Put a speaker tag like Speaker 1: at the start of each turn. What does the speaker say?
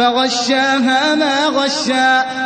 Speaker 1: فَغَشَّاهَا مَا غَشَّىٰ